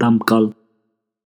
دمقل